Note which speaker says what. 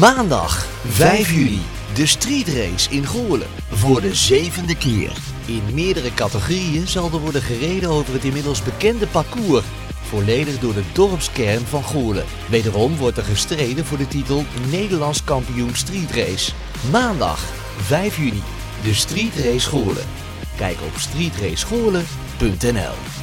Speaker 1: Maandag 5 juli De Street Race in Goorlen. Voor de zevende keer. In meerdere categorieën zal er worden gereden over het inmiddels bekende parcours. Volledig door de dorpskern van Goorlen. Wederom wordt er gestreden voor de titel Nederlands kampioen Street Race. Maandag 5 juni. De Street Race Goorlen. Kijk op streetracegoorlen.nl